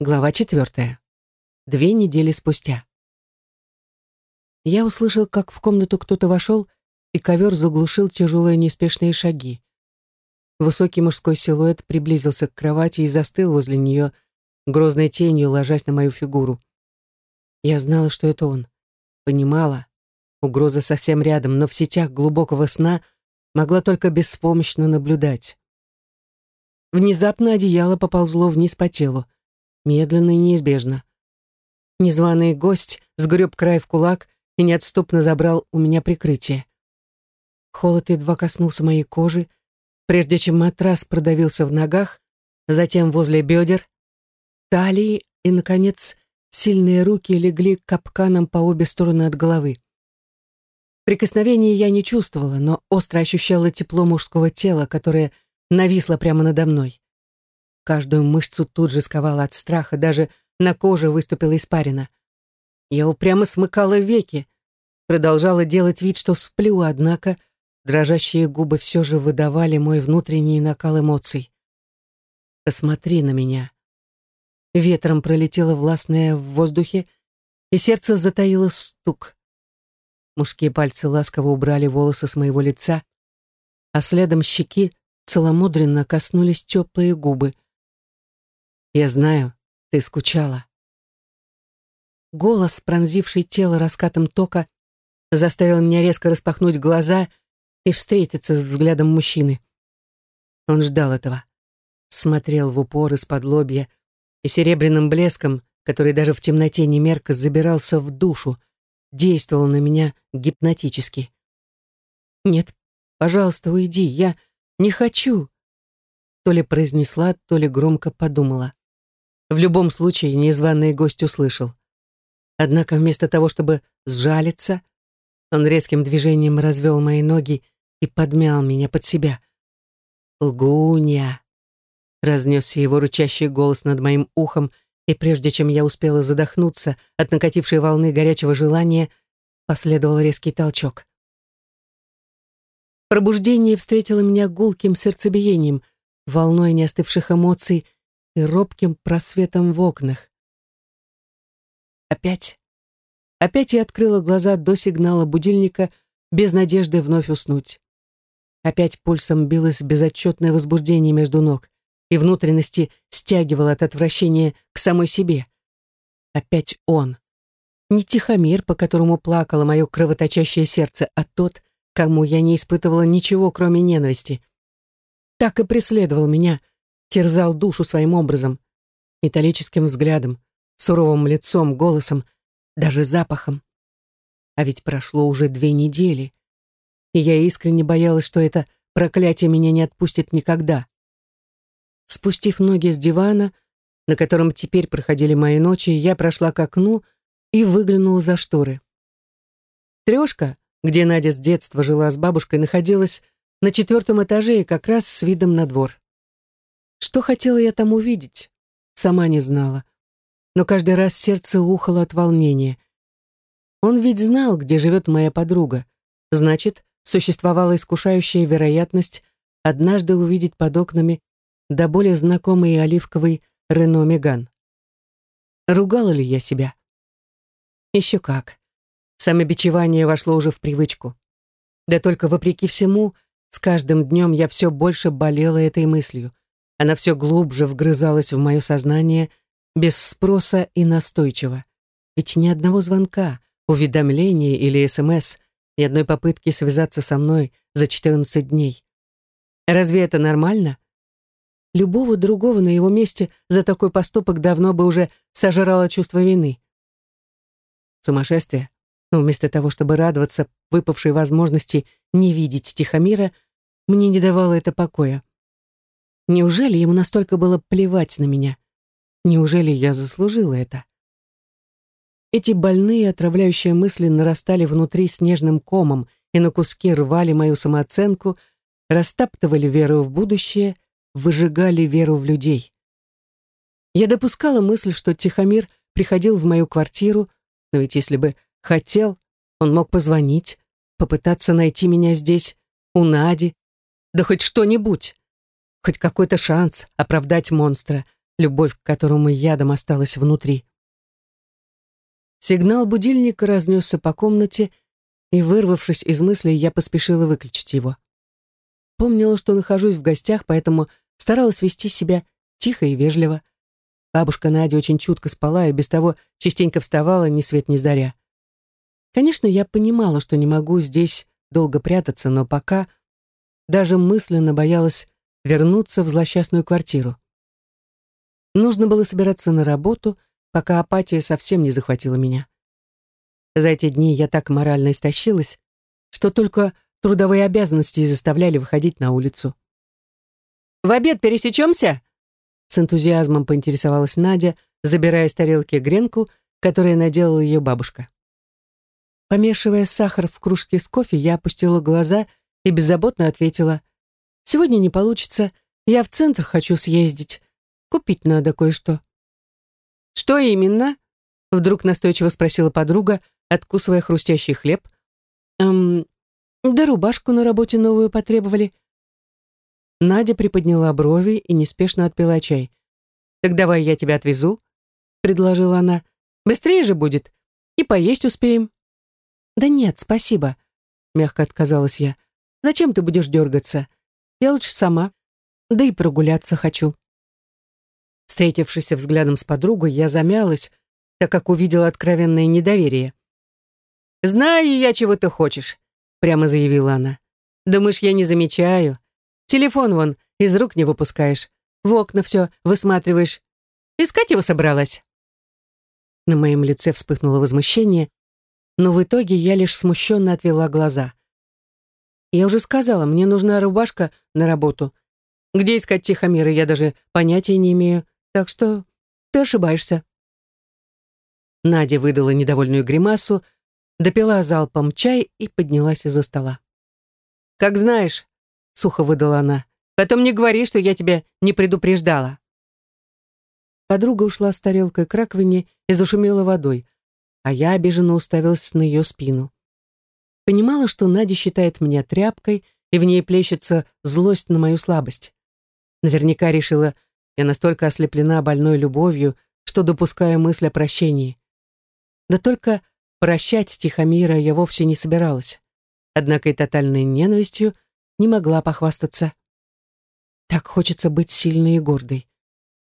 Глава четвертая. Две недели спустя. Я услышал, как в комнату кто-то вошел, и ковер заглушил тяжелые неспешные шаги. Высокий мужской силуэт приблизился к кровати и застыл возле нее, грозной тенью ложась на мою фигуру. Я знала, что это он. Понимала. Угроза совсем рядом, но в сетях глубокого сна могла только беспомощно наблюдать. Внезапно одеяло поползло вниз по телу медленно и неизбежно. Незваный гость сгреб край в кулак и неотступно забрал у меня прикрытие. Холод едва коснулся моей кожи, прежде чем матрас продавился в ногах, затем возле бедер, талии и, наконец, сильные руки легли капканом по обе стороны от головы. Прикосновения я не чувствовала, но остро ощущала тепло мужского тела, которое нависло прямо надо мной. Каждую мышцу тут же сковала от страха, даже на коже выступила испарина. Я упрямо смыкала веки, продолжала делать вид, что сплю, однако дрожащие губы все же выдавали мой внутренний накал эмоций. «Посмотри на меня». Ветром пролетело властное в воздухе, и сердце затаило стук. Мужские пальцы ласково убрали волосы с моего лица, а следом щеки целомудренно коснулись теплые губы — я знаю, ты скучала. Голос, пронзивший тело раскатом тока, заставил меня резко распахнуть глаза и встретиться с взглядом мужчины. Он ждал этого. Смотрел в упор из-под лобья и серебряным блеском, который даже в темноте не мерко забирался в душу, действовал на меня гипнотически. «Нет, пожалуйста, уйди, я не хочу», то ли произнесла, то ли громко подумала. В любом случае, незваный гость услышал. Однако вместо того, чтобы сжалиться, он резким движением развел мои ноги и подмял меня под себя. «Лгунья!» — разнесся его рычащий голос над моим ухом, и прежде чем я успела задохнуться от накатившей волны горячего желания, последовал резкий толчок. Пробуждение встретило меня гулким сердцебиением, волной неостывших эмоций — и робким просветом в окнах. Опять. Опять я открыла глаза до сигнала будильника, без надежды вновь уснуть. Опять пульсом билось безотчетное возбуждение между ног, и внутренности стягивало от отвращения к самой себе. Опять он. Не тихомир, по которому плакало мое кровоточащее сердце, а тот, кому я не испытывала ничего, кроме ненависти. Так и преследовал меня, терзал душу своим образом, металлическим взглядом, суровым лицом, голосом, даже запахом. А ведь прошло уже две недели, и я искренне боялась, что это проклятие меня не отпустит никогда. Спустив ноги с дивана, на котором теперь проходили мои ночи, я прошла к окну и выглянула за шторы. Трешка, где Надя с детства жила с бабушкой, находилась на четвертом этаже и как раз с видом на двор. Что хотела я там увидеть? Сама не знала. Но каждый раз сердце ухало от волнения. Он ведь знал, где живет моя подруга. Значит, существовала искушающая вероятность однажды увидеть под окнами до более знакомый оливковый Рено Меган. Ругала ли я себя? Еще как. Самобичевание вошло уже в привычку. Да только вопреки всему, с каждым днем я все больше болела этой мыслью. Она все глубже вгрызалась в мое сознание, без спроса и настойчиво. Ведь ни одного звонка, уведомления или СМС, ни одной попытки связаться со мной за 14 дней. Разве это нормально? Любого другого на его месте за такой поступок давно бы уже сожрало чувство вины. Сумасшествие. Но вместо того, чтобы радоваться выпавшей возможности не видеть Тихомира, мне не давало это покоя. Неужели ему настолько было плевать на меня? Неужели я заслужила это? Эти больные, отравляющие мысли нарастали внутри снежным комом и на куски рвали мою самооценку, растаптывали веру в будущее, выжигали веру в людей. Я допускала мысль, что Тихомир приходил в мою квартиру, но ведь если бы хотел, он мог позвонить, попытаться найти меня здесь, у Нади, да хоть что-нибудь хоть какой-то шанс оправдать монстра, любовь к которому ядом осталась внутри. Сигнал будильника разнесся по комнате, и, вырвавшись из мыслей, я поспешила выключить его. Помнила, что нахожусь в гостях, поэтому старалась вести себя тихо и вежливо. Бабушка Надя очень чутко спала и без того частенько вставала ни свет ни заря. Конечно, я понимала, что не могу здесь долго прятаться, но пока даже мысленно боялась вернуться в злосчастную квартиру. Нужно было собираться на работу, пока апатия совсем не захватила меня. За эти дни я так морально истощилась, что только трудовые обязанности заставляли выходить на улицу. «В обед пересечемся?» С энтузиазмом поинтересовалась Надя, забирая с тарелки гренку, которую наделала ее бабушка. Помешивая сахар в кружке с кофе, я опустила глаза и беззаботно ответила. «Сегодня не получится. Я в центр хочу съездить. Купить надо кое-что». «Что именно?» Вдруг настойчиво спросила подруга, откусывая хрустящий хлеб. «Эм, да рубашку на работе новую потребовали». Надя приподняла брови и неспешно отпила чай. «Так давай я тебя отвезу», — предложила она. «Быстрее же будет. И поесть успеем». «Да нет, спасибо», — мягко отказалась я. «Зачем ты будешь дергаться? Я лучше сама. Да и прогуляться хочу». Встретившись взглядом с подругой, я замялась, так как увидела откровенное недоверие. «Знаю я, чего ты хочешь», — прямо заявила она. «Думаешь, я не замечаю? Телефон вон из рук не выпускаешь, в окна все высматриваешь. Искать его собралась?» На моем лице вспыхнуло возмущение, но в итоге я лишь смущенно отвела глаза. «Я уже сказала, мне нужна рубашка на работу. Где искать Тихомира, я даже понятия не имею, так что ты ошибаешься». Надя выдала недовольную гримасу, допила залпом чай и поднялась из-за стола. «Как знаешь», — сухо выдала она, «потом не говори, что я тебя не предупреждала». Подруга ушла с тарелкой к раковине и зашумела водой, а я обиженно уставилась на ее спину. Понимала, что Надя считает меня тряпкой, и в ней плещется злость на мою слабость. Наверняка решила, я настолько ослеплена больной любовью, что допускаю мысль о прощении. Да только прощать Тихомира я вовсе не собиралась. Однако и тотальной ненавистью не могла похвастаться. Так хочется быть сильной и гордой.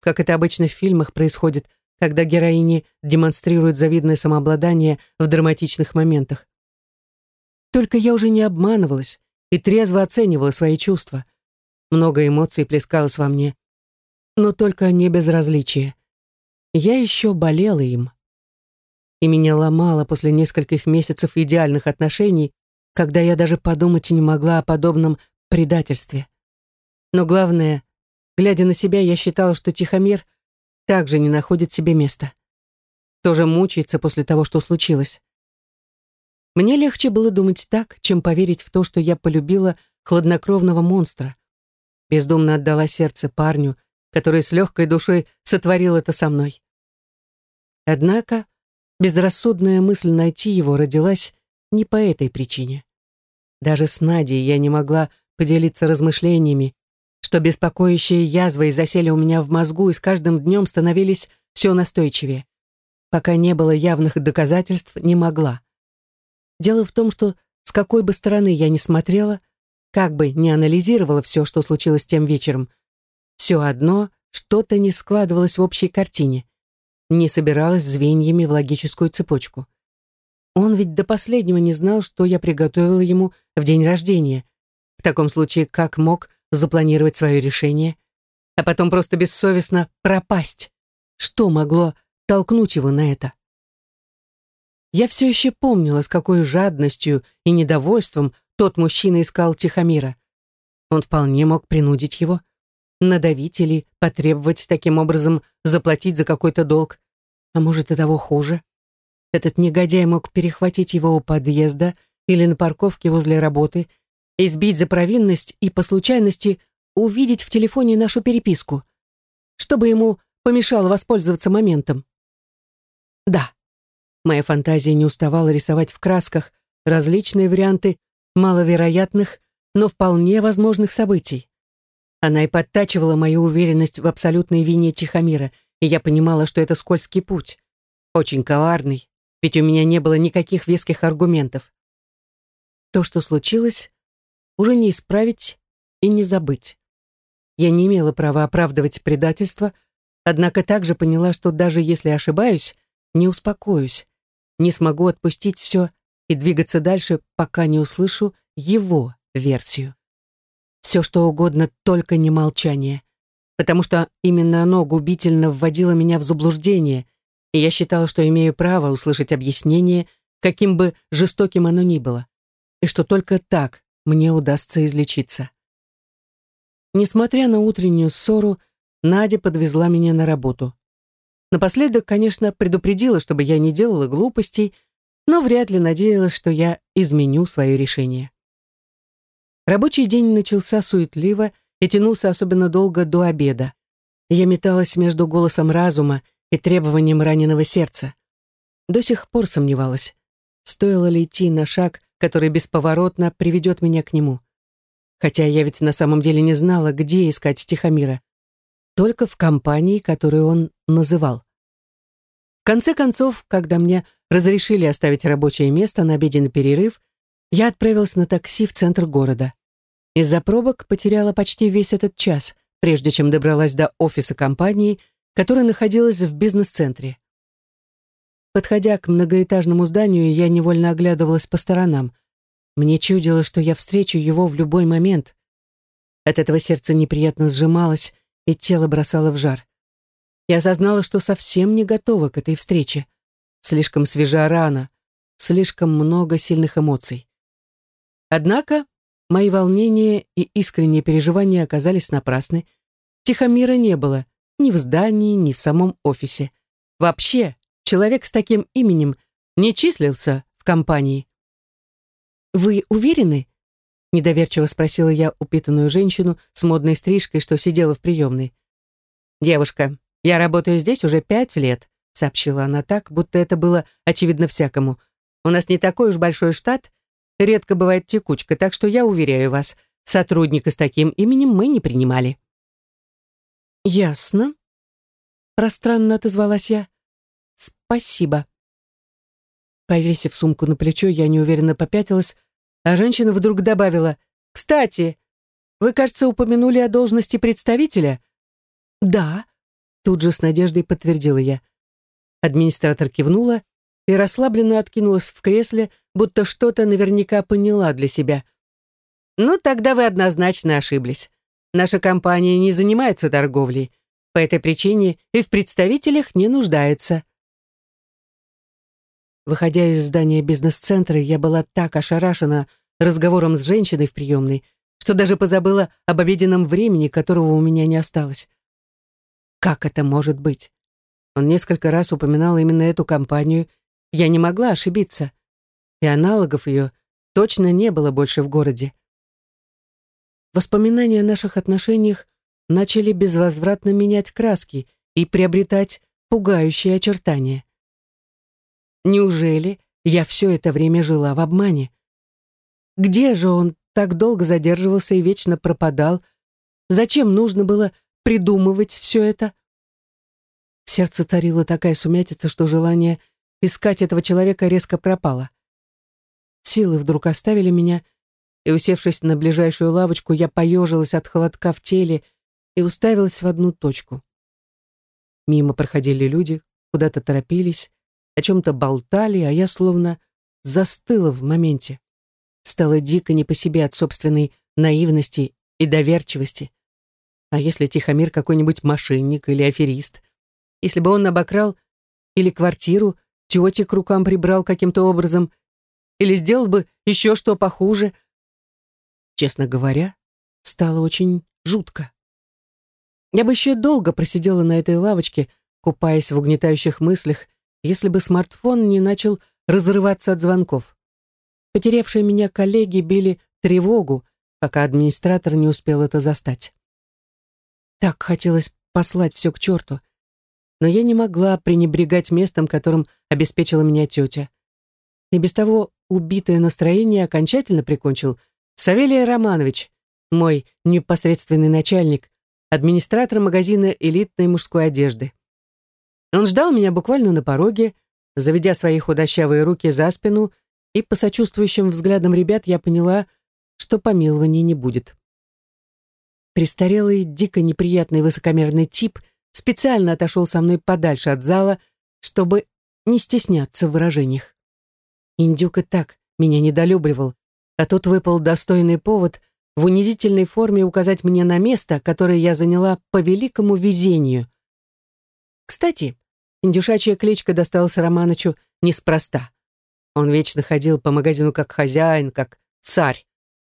Как это обычно в фильмах происходит, когда героини демонстрируют завидное самообладание в драматичных моментах. Только я уже не обманывалась и трезво оценивала свои чувства. Много эмоций плескалось во мне, но только не безразличие. Я еще болела им и меня ломало после нескольких месяцев идеальных отношений, когда я даже подумать не могла о подобном предательстве. Но главное, глядя на себя, я считала, что Тихомир также не находит себе места. Тоже мучается после того, что случилось. Мне легче было думать так, чем поверить в то, что я полюбила хладнокровного монстра. Бездумно отдала сердце парню, который с легкой душой сотворил это со мной. Однако Безрассудная мысль найти его родилась не по этой причине. Даже с Надей я не могла поделиться размышлениями, что беспокоящие язвы засели у меня в мозгу и с каждым днем становились все настойчивее. Пока не было явных доказательств, не могла. Дело в том, что с какой бы стороны я ни смотрела, как бы ни анализировала все, что случилось тем вечером, все одно что-то не складывалось в общей картине не собиралась звеньями в логическую цепочку. Он ведь до последнего не знал, что я приготовила ему в день рождения. В таком случае, как мог запланировать свое решение, а потом просто бессовестно пропасть? Что могло толкнуть его на это? Я все еще помнила, с какой жадностью и недовольством тот мужчина искал Тихомира. Он вполне мог принудить его, надавить или потребовать таким образом заплатить за какой-то долг. А может, и того хуже. Этот негодяй мог перехватить его у подъезда или на парковке возле работы, избить за провинность и по случайности увидеть в телефоне нашу переписку, чтобы ему помешало воспользоваться моментом. Да, моя фантазия не уставала рисовать в красках различные варианты маловероятных, но вполне возможных событий. Она и подтачивала мою уверенность в абсолютной вине Тихомира, и я понимала, что это скользкий путь. Очень коварный, ведь у меня не было никаких веских аргументов. То, что случилось, уже не исправить и не забыть. Я не имела права оправдывать предательство, однако также поняла, что даже если ошибаюсь, не успокоюсь, не смогу отпустить все и двигаться дальше, пока не услышу его версию. Все что угодно, только не молчание. Потому что именно оно губительно вводило меня в заблуждение, и я считала, что имею право услышать объяснение, каким бы жестоким оно ни было, и что только так мне удастся излечиться. Несмотря на утреннюю ссору, Надя подвезла меня на работу. Напоследок, конечно, предупредила, чтобы я не делала глупостей, но вряд ли надеялась, что я изменю свое решение. Рабочий день начался суетливо и тянулся особенно долго до обеда. Я металась между голосом разума и требованием раненого сердца. До сих пор сомневалась, стоило ли идти на шаг, который бесповоротно приведет меня к нему. Хотя я ведь на самом деле не знала, где искать Тихомира. Только в компании, которую он называл. В конце концов, когда мне разрешили оставить рабочее место на обеденный перерыв, я отправилась на такси в центр города. Из-за пробок потеряла почти весь этот час, прежде чем добралась до офиса компании, которая находилась в бизнес-центре. Подходя к многоэтажному зданию, я невольно оглядывалась по сторонам. Мне чудилось, что я встречу его в любой момент. От этого сердце неприятно сжималось, и тело бросало в жар. Я осознала, что совсем не готова к этой встрече. Слишком свежа рана, слишком много сильных эмоций. Однако мои волнения и искренние переживания оказались напрасны. Тихомира не было ни в здании, ни в самом офисе. Вообще, человек с таким именем не числился в компании. «Вы уверены?» — недоверчиво спросила я упитанную женщину с модной стрижкой, что сидела в приемной. «Девушка, я работаю здесь уже пять лет», — сообщила она так, будто это было очевидно всякому. «У нас не такой уж большой штат, редко бывает текучка, так что я уверяю вас, сотрудника с таким именем мы не принимали». «Ясно», — пространно отозвалась я. «Спасибо». Повесив сумку на плечо, я неуверенно попятилась, а женщина вдруг добавила, «Кстати, вы, кажется, упомянули о должности представителя?» «Да», — тут же с надеждой подтвердила я. Администратор кивнула и расслабленно откинулась в кресле, будто что-то наверняка поняла для себя. «Ну, тогда вы однозначно ошиблись. Наша компания не занимается торговлей. По этой причине и в представителях не нуждается». Выходя из здания бизнес-центра, я была так ошарашена разговором с женщиной в приемной, что даже позабыла об обеденном времени, которого у меня не осталось. Как это может быть? Он несколько раз упоминал именно эту компанию. Я не могла ошибиться. И аналогов ее точно не было больше в городе. Воспоминания о наших отношениях начали безвозвратно менять краски и приобретать пугающие очертания. Неужели я все это время жила в обмане? Где же он так долго задерживался и вечно пропадал? Зачем нужно было придумывать все это? В сердце царила такая сумятица, что желание искать этого человека резко пропало. Силы вдруг оставили меня, и, усевшись на ближайшую лавочку, я поежилась от холодка в теле и уставилась в одну точку. Мимо проходили люди, куда-то торопились, о чем-то болтали, а я словно застыла в моменте. Стало дико не по себе от собственной наивности и доверчивости. А если Тихомир какой-нибудь мошенник или аферист? Если бы он обокрал или квартиру, тети к рукам прибрал каким-то образом, или сделал бы еще что похуже? Честно говоря, стало очень жутко. Я бы еще долго просидела на этой лавочке, купаясь в угнетающих мыслях если бы смартфон не начал разрываться от звонков. Потерявшие меня коллеги били тревогу, пока администратор не успел это застать. Так хотелось послать все к черту, но я не могла пренебрегать местом, которым обеспечила меня тетя. И без того убитое настроение окончательно прикончил Савелий Романович, мой непосредственный начальник, администратор магазина элитной мужской одежды. Он ждал меня буквально на пороге, заведя свои худощавые руки за спину, и по сочувствующим взглядам ребят я поняла, что помилования не будет. Престарелый, дико неприятный высокомерный тип специально отошел со мной подальше от зала, чтобы не стесняться в выражениях. Индюк и так меня недолюбливал, а тут выпал достойный повод в унизительной форме указать мне на место, которое я заняла по великому везению. Кстати, индюшачья кличка досталась Романычу неспроста. Он вечно ходил по магазину как хозяин, как царь,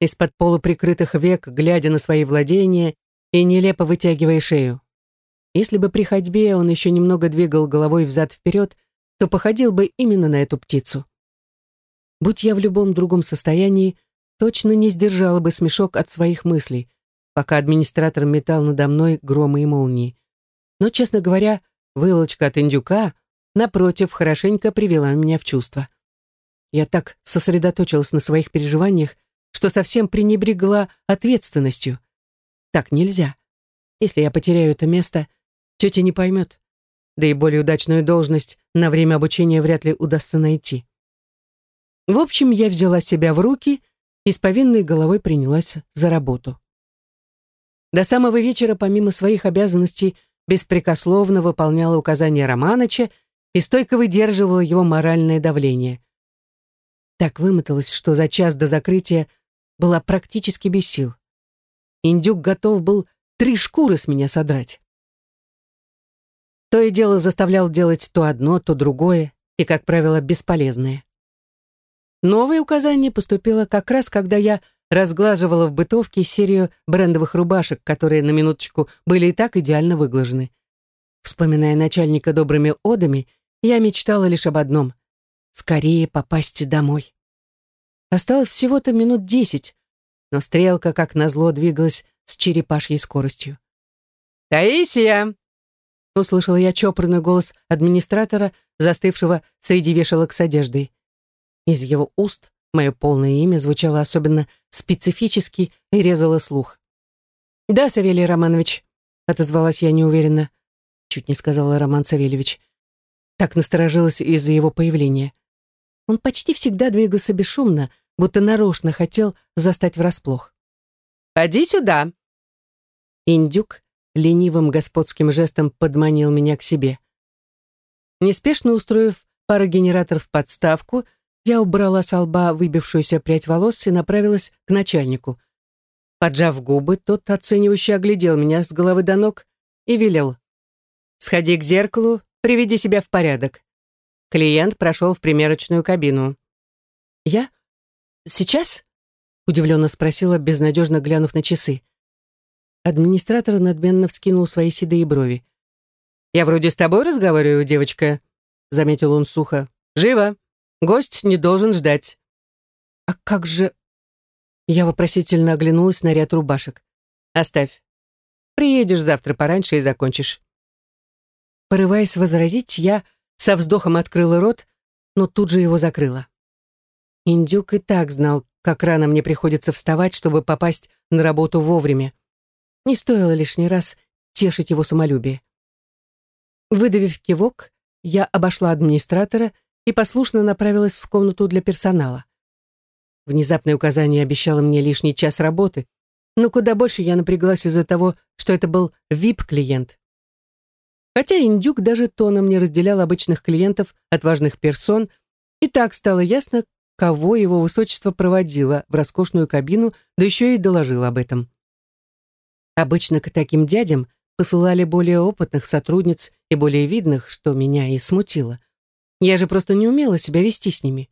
из-под полуприкрытых век, глядя на свои владения и нелепо вытягивая шею. Если бы при ходьбе он еще немного двигал головой взад-вперед, то походил бы именно на эту птицу. Будь я в любом другом состоянии, точно не сдержала бы смешок от своих мыслей, пока администратор метал надо мной громы и молнии. Но, честно говоря, вылочка от индюка, напротив, хорошенько привела меня в чувство. Я так сосредоточилась на своих переживаниях, что совсем пренебрегла ответственностью. Так нельзя. Если я потеряю это место, тетя не поймет. Да и более удачную должность на время обучения вряд ли удастся найти. В общем, я взяла себя в руки и с повинной головой принялась за работу. До самого вечера, помимо своих обязанностей, беспрекословно выполняла указания Романыча и стойко выдерживала его моральное давление. Так вымоталась, что за час до закрытия была практически без сил. Индюк готов был три шкуры с меня содрать. То и дело заставлял делать то одно, то другое, и, как правило, бесполезное. Новое указание поступило как раз, когда я разглаживала в бытовке серию брендовых рубашек, которые, на минуточку, были и так идеально выглажены. Вспоминая начальника добрыми одами, я мечтала лишь об одном — скорее попасть домой. Осталось всего-то минут десять, но стрелка, как назло, двигалась с черепашьей скоростью. «Таисия!» — услышала я чопорный голос администратора, застывшего среди вешалок с одеждой. Из его уст мое полное имя звучало особенно специфически и резало слух. «Да, Савелий Романович», — отозвалась я неуверенно. Чуть не сказала Роман Савельевич. Так насторожилась из-за его появления. Он почти всегда двигался бесшумно, будто нарочно хотел застать врасплох. «Поди сюда!» Индюк ленивым господским жестом подманил меня к себе. Неспешно устроив парогенератор в подставку, я убрала с лба выбившуюся прядь волос и направилась к начальнику. Поджав губы, тот оценивающе оглядел меня с головы до ног и велел. «Сходи к зеркалу, приведи себя в порядок. Клиент прошел в примерочную кабину. «Я? Сейчас?» — удивленно спросила, безнадежно глянув на часы. Администратор надменно вскинул свои седые брови. «Я вроде с тобой разговариваю, девочка», — заметил он сухо. «Живо! Гость не должен ждать». «А как же...» Я вопросительно оглянулась на ряд рубашек. «Оставь. Приедешь завтра пораньше и закончишь». Порываясь возразить, я со вздохом открыла рот, но тут же его закрыла. Индюк и так знал, как рано мне приходится вставать, чтобы попасть на работу вовремя. Не стоило лишний раз тешить его самолюбие. Выдавив кивок, я обошла администратора и послушно направилась в комнату для персонала. Внезапное указание обещало мне лишний час работы, но куда больше я напряглась из-за того, что это был VIP-клиент. Хотя индюк даже тоном не разделял обычных клиентов от важных персон, и так стало ясно, кого его высочество проводило в роскошную кабину, да еще и доложил об этом. Обычно к таким дядям посылали более опытных сотрудниц и более видных, что меня и смутило. Я же просто не умела себя вести с ними.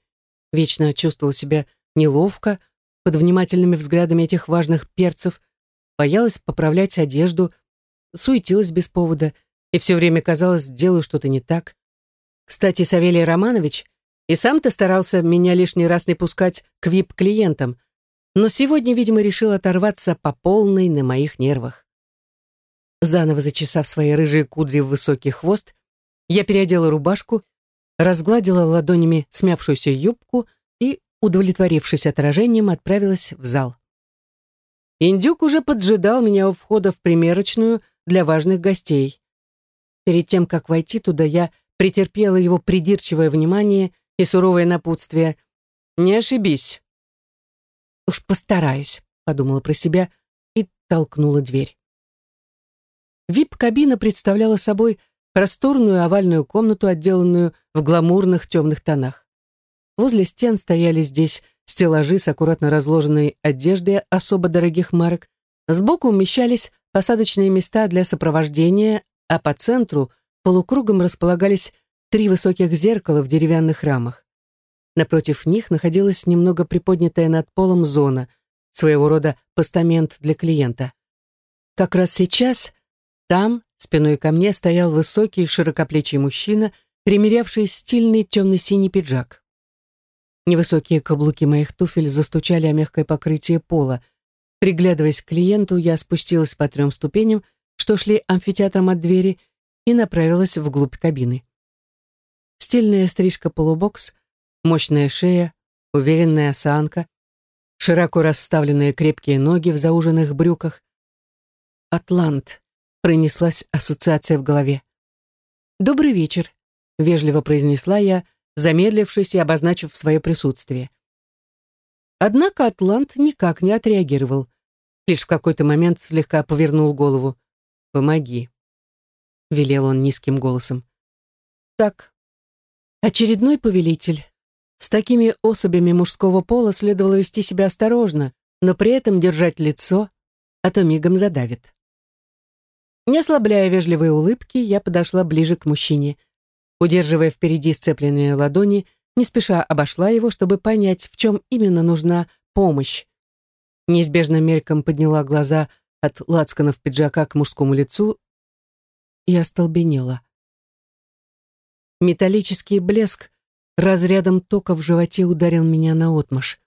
Вечно чувствовала себя неловко под внимательными взглядами этих важных перцев, боялась поправлять одежду, суетилась без повода — и все время казалось, делаю что-то не так. Кстати, Савелий Романович и сам-то старался меня лишний раз не пускать к вип-клиентам, но сегодня, видимо, решил оторваться по полной на моих нервах. Заново зачесав свои рыжие кудри в высокий хвост, я переодела рубашку, разгладила ладонями смявшуюся юбку и, удовлетворившись отражением, отправилась в зал. Индюк уже поджидал меня у входа в примерочную для важных гостей. Перед тем, как войти туда, я претерпела его придирчивое внимание и суровое напутствие. «Не ошибись». «Уж постараюсь», — подумала про себя и толкнула дверь. Вип-кабина представляла собой просторную овальную комнату, отделанную в гламурных темных тонах. Возле стен стояли здесь стеллажи с аккуратно разложенной одеждой особо дорогих марок. Сбоку умещались посадочные места для сопровождения, а по центру полукругом располагались три высоких зеркала в деревянных рамах. Напротив них находилась немного приподнятая над полом зона, своего рода постамент для клиента. Как раз сейчас там, спиной ко мне, стоял высокий широкоплечий мужчина, примерявший стильный темно-синий пиджак. Невысокие каблуки моих туфель застучали о мягкое покрытие пола. Приглядываясь к клиенту, я спустилась по трем ступеням, что шли амфитеатром от двери, и направилась вглубь кабины. Стильная стрижка-полубокс, мощная шея, уверенная осанка, широко расставленные крепкие ноги в зауженных брюках. «Атлант», — пронеслась ассоциация в голове. «Добрый вечер», — вежливо произнесла я, — замедлившись и обозначив свое присутствие. Однако Атлант никак не отреагировал, лишь в какой-то момент слегка повернул голову. «Помоги», — велел он низким голосом. «Так, очередной повелитель. С такими особями мужского пола следовало вести себя осторожно, но при этом держать лицо, а то мигом задавит». Не ослабляя вежливой улыбки, я подошла ближе к мужчине — Удерживая впереди сцепленные ладони, не спеша обошла его, чтобы понять, в чем именно нужна помощь. Неизбежно мельком подняла глаза от лацканов пиджака к мужскому лицу и остолбенела. Металлический блеск разрядом тока в животе ударил меня наотмашь.